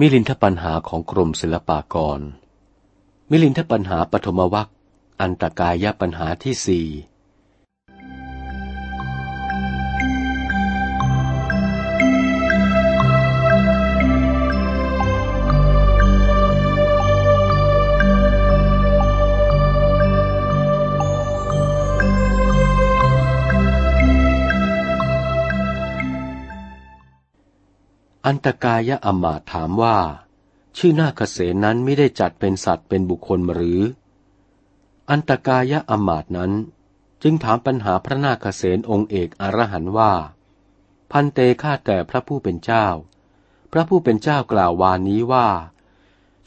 มิลินทปัญหาของกรมศิลปากร มิลินทปัญหาปฐมวัคอันตกายปัญหาที่สี่ อันตกายะอมาถามว่า ชื่อนาคเสนนั้นไม่ได้จัดเป็นสัตว์เป็นบุคคลหรือ อันตกายะอมาตนั้น จึงถามปัญหาพระนาคเสนองค์เอกอรหันว่า พันเตฆ่าแต่พระผู้เป็นเจ้า พระผู้เป็นเจ้ากล่าววานนี้ว่า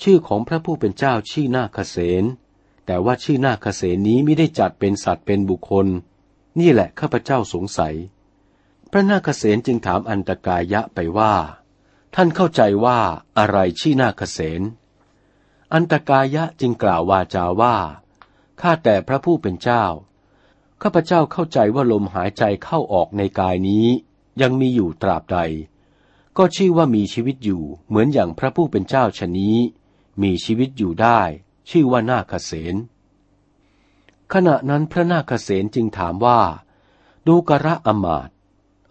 ชื่อของพระผู้เป็นเจ้าชื่อนาคเสนแต่ว่าชื่อนาคเสนนี้ไม่ได้จัดเป็นสัตว์เป็นบุคคล นี่แหละข้าพเจ้าสงสัย พระนาคเสนจึงถามอันตกายะไปว่า ท่านเข้าใจว่าอะไรชี้นาคเสนอันตกายะจึงกล่าววาจาว่า ข้าแต่พระผู้เป็นเจ้า ข้าพเจ้าเข้าใจว่าลมหายใจเข้าออกในกายนี้ ยังมีอยู่ตราบใด ก็ชื่อว่ามีชีวิตอยู่เหมือนอย่างพระผู้เป็นเจ้าชนี้ มีชีวิตอยู่ได้ ชื่อว่านาคเสนขณะนั้นพระนาคเสนจึงถามว่า ดูกระอมาต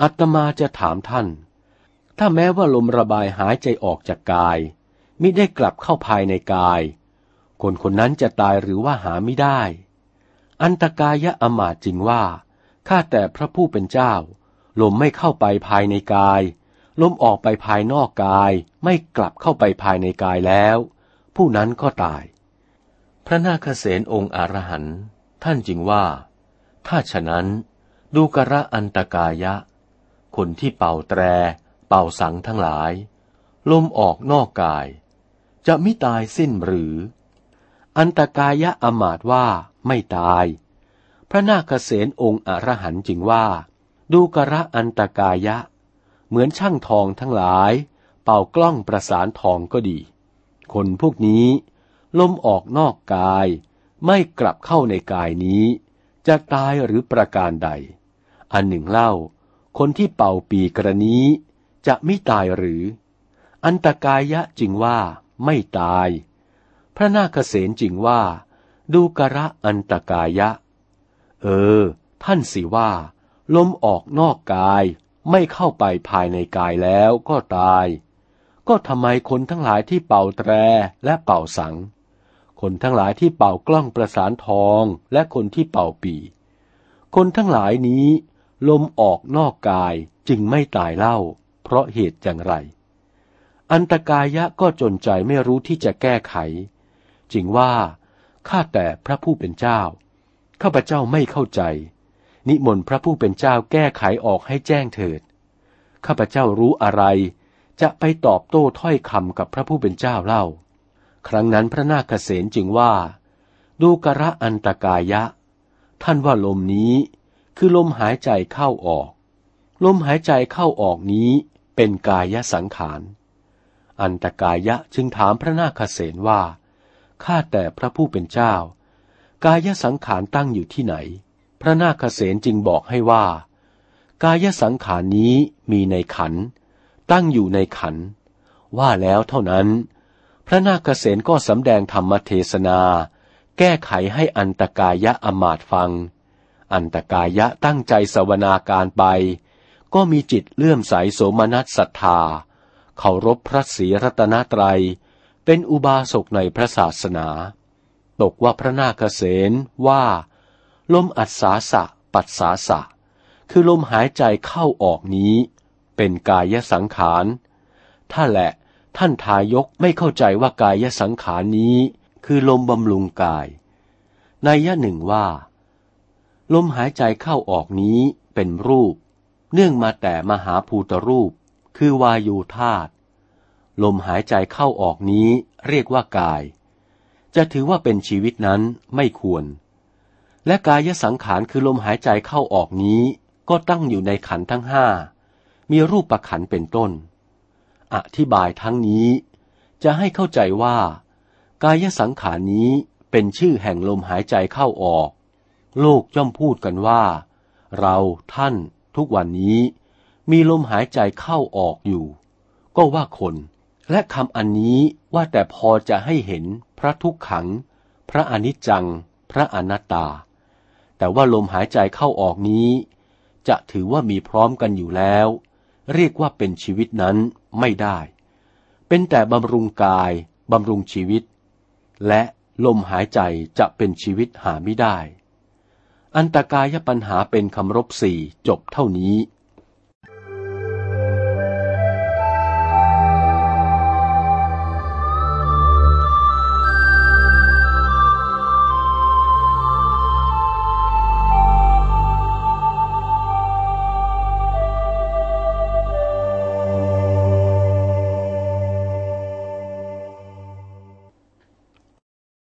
อัตมาจะถามท่าน ถ้าแม้ว่าลมระบายหายใจออกจากกาย มิได้กลับเข้าภายในกาย คนคนนั้นจะตายหรือว่าหาไม่ได้ อันตกายะอมาจริงว่า ข้าแต่พระผู้เป็นเจ้า ลมไม่เข้าไปภายในกาย ลมออกไปภายนอกกาย ไม่กลับเข้าไปภายในกายแล้ว ผู้นั้นก็ตาย พระนาคเษนองค์อรหันต์ท่านจึงว่า ถ้าฉะนั้นดูกระอันตกายะ คนที่เป่าแตร เป่าสังทั้งหลาย ลมออกนอกกาย จะมิตายสิ้นหรือ อันตกายะอมาตว่าไม่ตาย พระนาคเษนองค์อรหันจึงว่า ดูกระอันตกายะ เหมือนช่างทองทั้งหลาย เป่ากล้องประสานทองก็ดี คนพวกนี้ ลมออกนอกกาย ไม่กลับเข้าในกายนี้ จะตายหรือประการใด อันหนึ่งเล่า คนที่เป่าปีกระนี้ จะไม่ตายหรือ อันตกายะจึงว่าไม่ตาย พระนาคเษนจึงว่า ดูกระอันตกายะ เออ ท่านสิว่า ลมออกนอกกายไม่เข้าไปภายในกายแล้วก็ตาย ก็ทำไมคนทั้งหลายที่เป่าแตรและเป่าสัง คนทั้งหลายที่เป่ากล้องประสานทองและคนที่เป่าปีคนทั้งหลายนี้ ลมออกนอกกายจึงไม่ตายเล่า เพราะเหตุอย่างไร อันตกายะก็จนใจไม่รู้ที่จะแก้ไขจริงว่า ข้าแต่พระผู้เป็นเจ้า ข้าพเจ้าไม่เข้าใจ นิมนต์พระผู้เป็นเจ้าแก้ไขออกให้แจ้งเถิด ข้าพเจ้ารู้อะไร จะไปตอบโต้ถ้อยคำกับพระผู้เป็นเจ้าเล่า ครั้งนั้นพระนาคเษนจึงว่า ดูกระอันตกายะ ท่านว่าลมนี้คือลมหายใจเข้าออก ลมหายใจเข้าออกนี้ เป็นกายสังขาร อันตกายะจึงถามพระนาคเษนว่า ข้าแต่พระผู้เป็นเจ้า กายสังขารตั้งอยู่ที่ไหน พระนาคเษนจึงบอกให้ว่า กายสังขารนี้มีในขัน ตั้งอยู่ในขัน ว่าแล้วเท่านั้น พระนาคเษนก็สำแดงธรรมเทศนา แก้ไขให้อันตกายะอมาตฟัง อันตกายะตั้งใจสวนาการไป ก็มีจิตเลื่อมใสโสมนัสศรัทธาเคารพพระศรีรัตนตรัย เป็นอุบาสกในพระศาสนา ตกว่าพระนาคเษนว่า ลมอัศาสะปัสสาสะ คือลมหายใจเข้าออกนี้ เป็นกายสังขารถ้าแหละท่านทายกไม่เข้าใจว่ากายสังขารนี้ คือลมบำรุงกาย ในยะหนึ่งว่า ลมหายใจเข้าออกนี้เป็นรูป เนื่องมาแต่มหาภูตรูป คือวายูธาตุลมหายใจเข้าออกนี้เรียกว่ากาย จะถือว่าเป็นชีวิตนั้นไม่ควร และกายสังขารคือลมหายใจเข้าออกนี้ ก็ตั้งอยู่ในขันทั้งห้า มีรูปประขันเป็นต้น อธิบายทั้งนี้ จะให้เข้าใจว่า กายสังขารนี้เป็นชื่อแห่งลมหายใจเข้าออก โลกย่อมพูดกันว่า เราท่าน ทุกวันนี้มีลมหายใจเข้าออกอยู่ ก็ว่าคนและคำอันนี้ว่าแต่พอจะให้เห็นพระทุกขัง พระอนิจจัง พระอนัตตา แต่ว่าลมหายใจเข้าออกนี้ จะถือว่ามีพร้อมกันอยู่แล้ว เรียกว่าเป็นชีวิตนั้นไม่ได้ เป็นแต่บำรุงกายบำรุงชีวิต และลมหายใจจะเป็นชีวิตหาไม่ได้ อันตกายปัญหาเป็นคำรบสี่จบเท่านี้